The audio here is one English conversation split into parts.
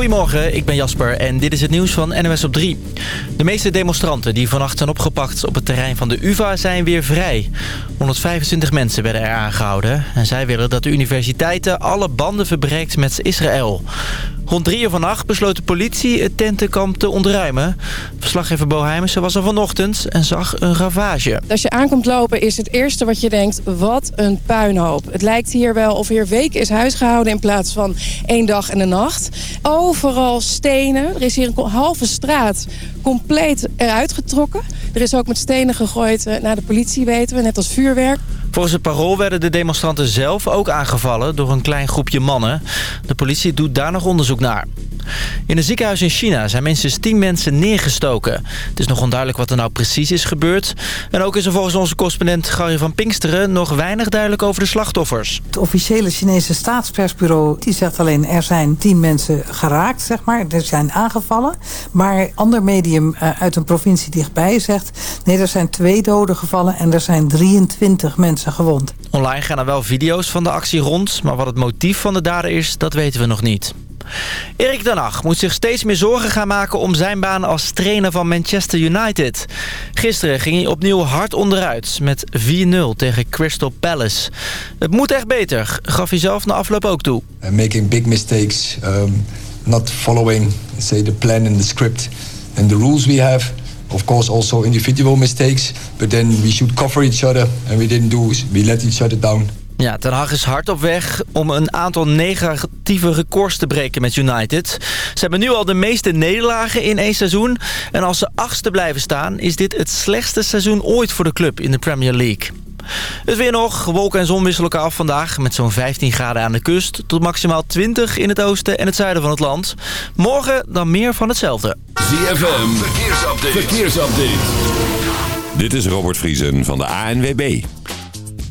Goedemorgen, ik ben Jasper en dit is het nieuws van NOS op 3. De meeste demonstranten die vannacht zijn opgepakt op het terrein van de UvA zijn weer vrij. 125 mensen werden er aangehouden. En zij willen dat de universiteiten alle banden verbreekt met Israël. Rond drie uur vannacht besloot de politie het tentenkamp te ontruimen. Verslaggever Bo Heimersen was er vanochtend en zag een ravage. Als je aankomt lopen is het eerste wat je denkt, wat een puinhoop. Het lijkt hier wel of hier weken is huisgehouden in plaats van één dag en een nacht. Overal stenen. Er is hier een halve straat compleet eruit getrokken. Er is ook met stenen gegooid eh, naar de politie, weten we, net als vuurwerk. Volgens het parool werden de demonstranten zelf ook aangevallen door een klein groepje mannen. De politie doet daar nog onderzoek naar. In een ziekenhuis in China zijn minstens 10 mensen neergestoken. Het is nog onduidelijk wat er nou precies is gebeurd. En ook is er volgens onze correspondent Gary van Pinksteren... nog weinig duidelijk over de slachtoffers. Het officiële Chinese staatspersbureau die zegt alleen... er zijn 10 mensen geraakt, zeg maar. Er zijn aangevallen. Maar ander medium eh, uit een provincie dichtbij zegt... nee, er zijn twee doden gevallen en er zijn 23 mensen gewond. Online gaan er wel video's van de actie rond... maar wat het motief van de dader is, dat weten we nog niet. Erik ten Hag moet zich steeds meer zorgen gaan maken om zijn baan als trainer van Manchester United. Gisteren ging hij opnieuw hard onderuit met 4-0 tegen Crystal Palace. Het moet echt beter, gaf hij zelf na afloop ook toe. making big mistakes, um, not following say the plan and the script and the rules we have. Of course also individual mistakes, but then we should cover each other and we didn't do, we let each other down. Ja, Ten Hag is hard op weg om een aantal negatieve records te breken met United. Ze hebben nu al de meeste nederlagen in één seizoen. En als ze achtste blijven staan, is dit het slechtste seizoen ooit voor de club in de Premier League. Het weer nog. Wolken en zon wisselen elkaar af vandaag. Met zo'n 15 graden aan de kust. Tot maximaal 20 in het oosten en het zuiden van het land. Morgen dan meer van hetzelfde. ZFM. Verkeersupdate. Verkeersupdate. Dit is Robert Vriesen van de ANWB.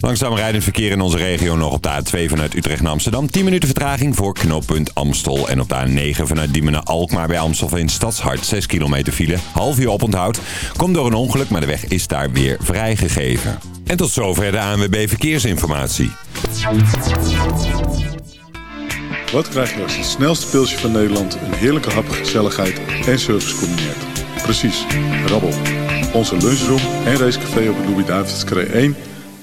Langzaam rijdend verkeer in onze regio nog op de A2 vanuit Utrecht naar Amsterdam. 10 minuten vertraging voor knooppunt Amstel. En op de A9 vanuit Diemen naar Alkmaar bij Amstelveen Stadshart. 6 kilometer file. Half uur oponthoud. Komt door een ongeluk, maar de weg is daar weer vrijgegeven. En tot zover de ANWB Verkeersinformatie. Wat krijg je als het snelste pilsje van Nederland... een heerlijke hap, gezelligheid en service combineert? Precies, rabbel. Onze lunchroom en racecafé op het Louis-David's 1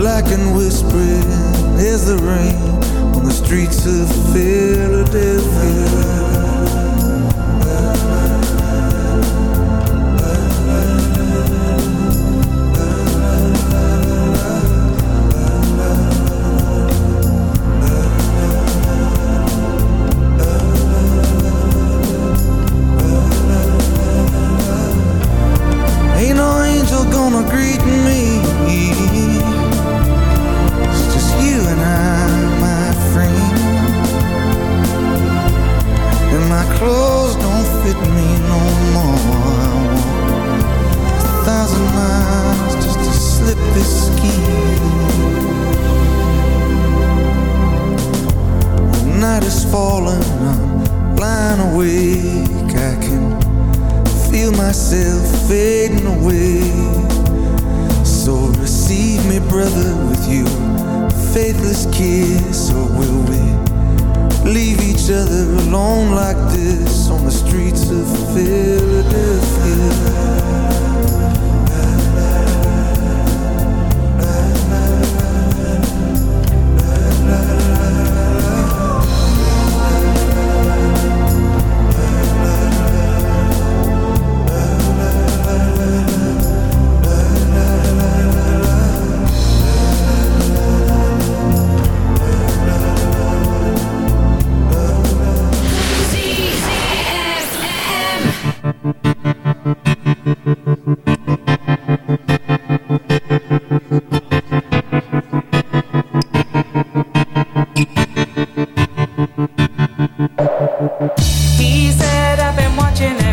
Black and whispering is the rain on the streets of Philadelphia.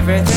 everything.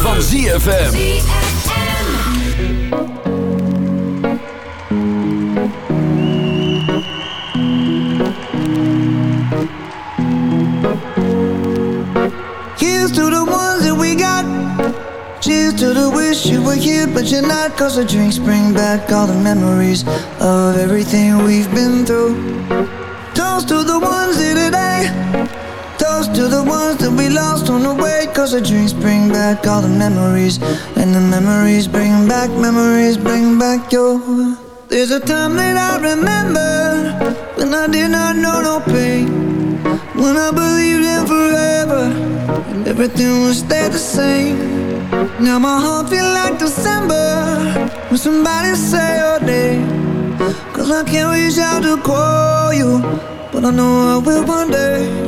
van ZFM. Here's to the ones that we got. Cheers to the wish you were here, but you're not. Cause the drinks bring back all the memories of everything we've been through. Toast to the ones here today. Toast to the ones that we lost on the way. Cause the drinks bring back all the memories. And the memories bring back, memories bring back your. There's a time that I remember when I did not know no pain. When I believed in forever And everything would stay the same Now my heart feel like December When somebody say your name Cause I can't reach out to call you But I know I will one day.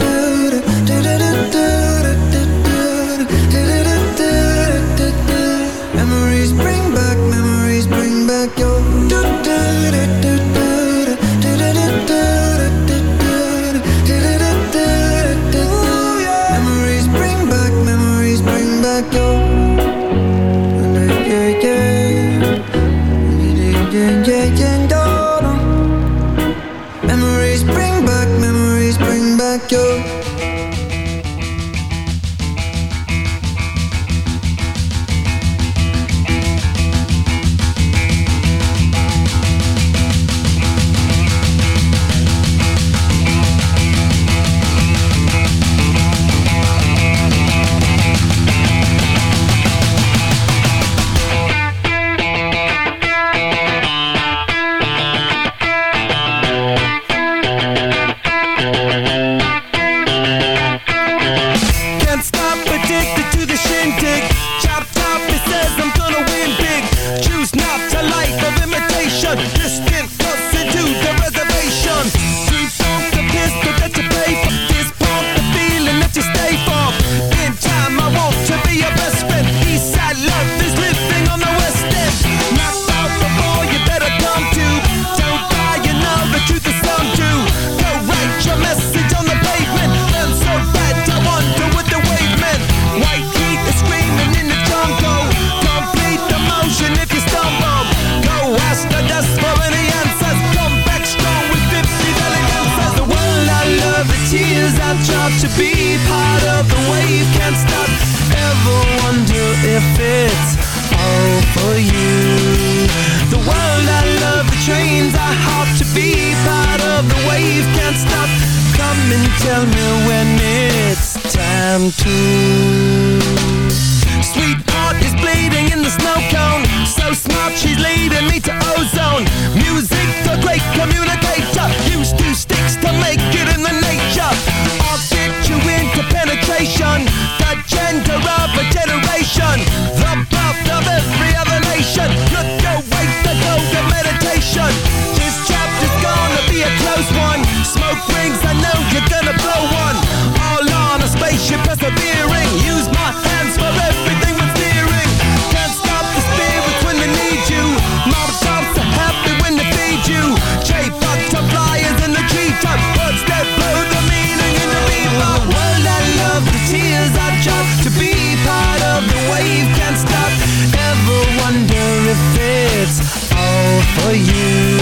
for you.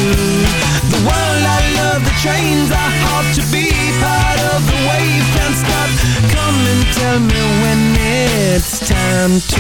The world I love, the trains are hard to be Part of. The wave, can't stop. Come and tell me when it's time to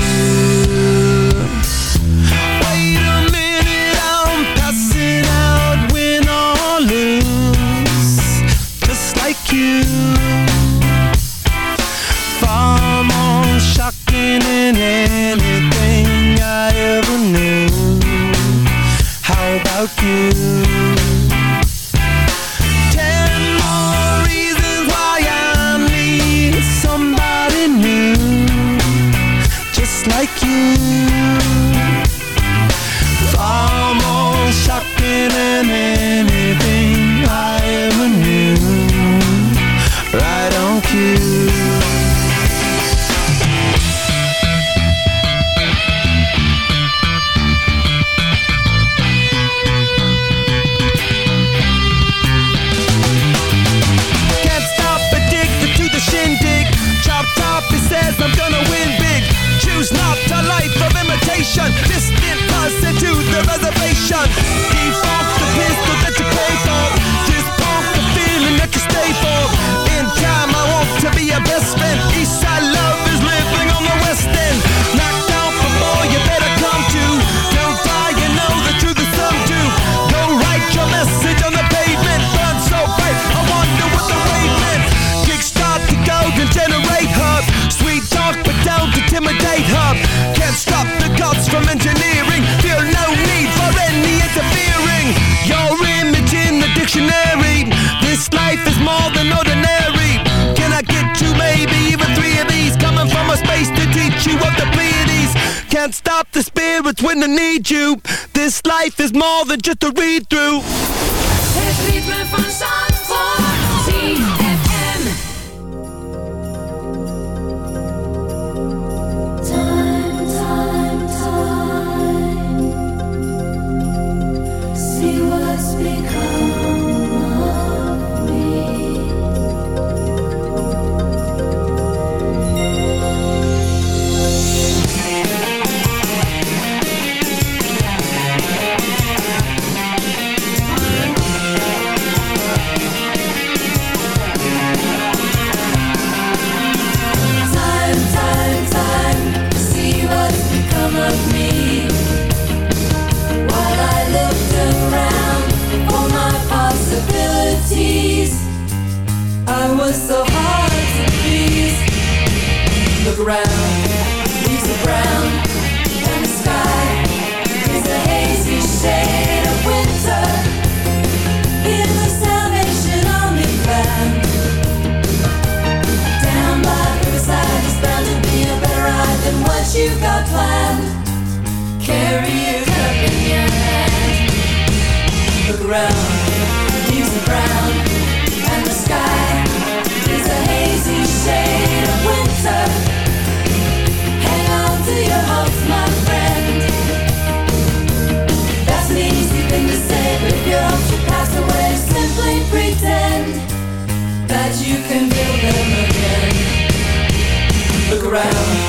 the spirits when I need you. This life is more than just a read-through. Het ritme van it's so hard to please. Look around, leaves are brown And the sky is a hazy shade of winter. In the Salvation Army van, Down by Riverside, there's bound to be a better eye Than what you've got planned. Carry it up in your hand. Look around. around.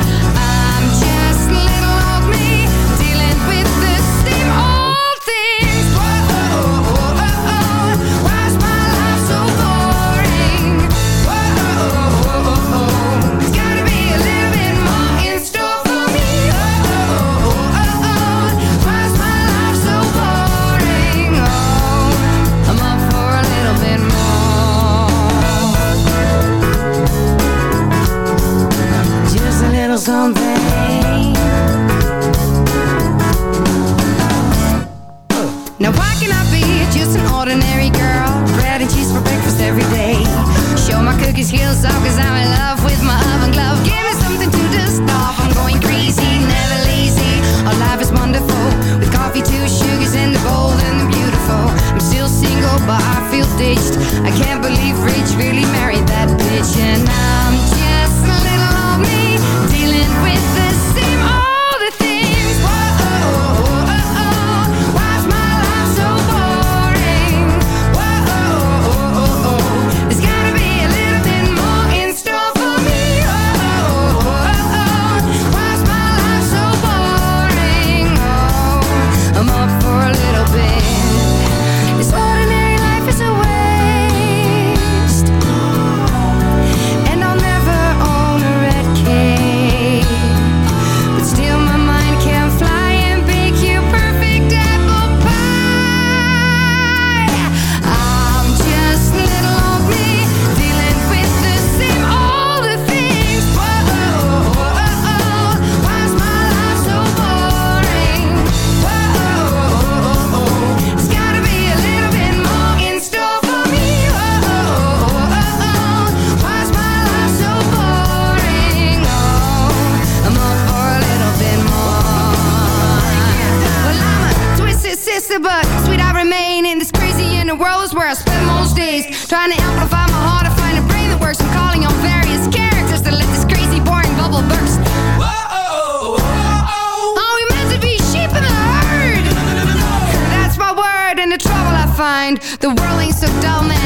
something. The world ain't so dull, man.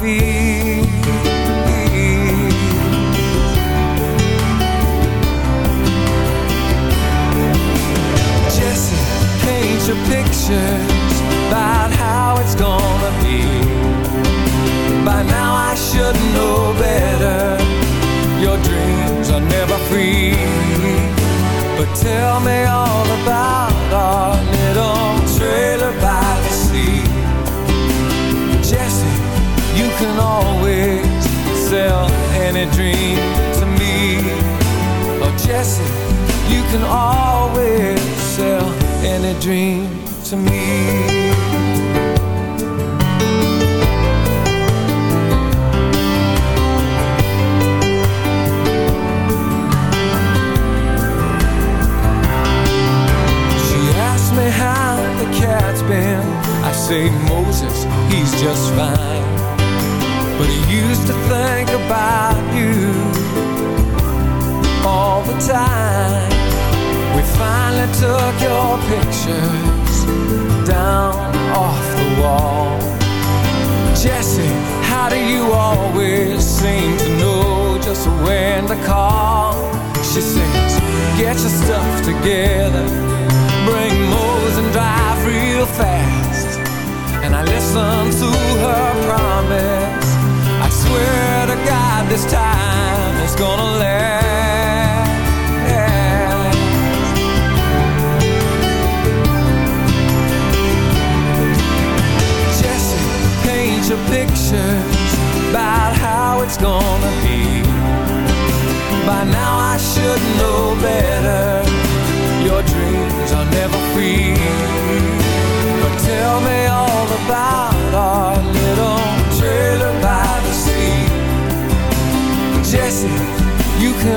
feel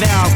now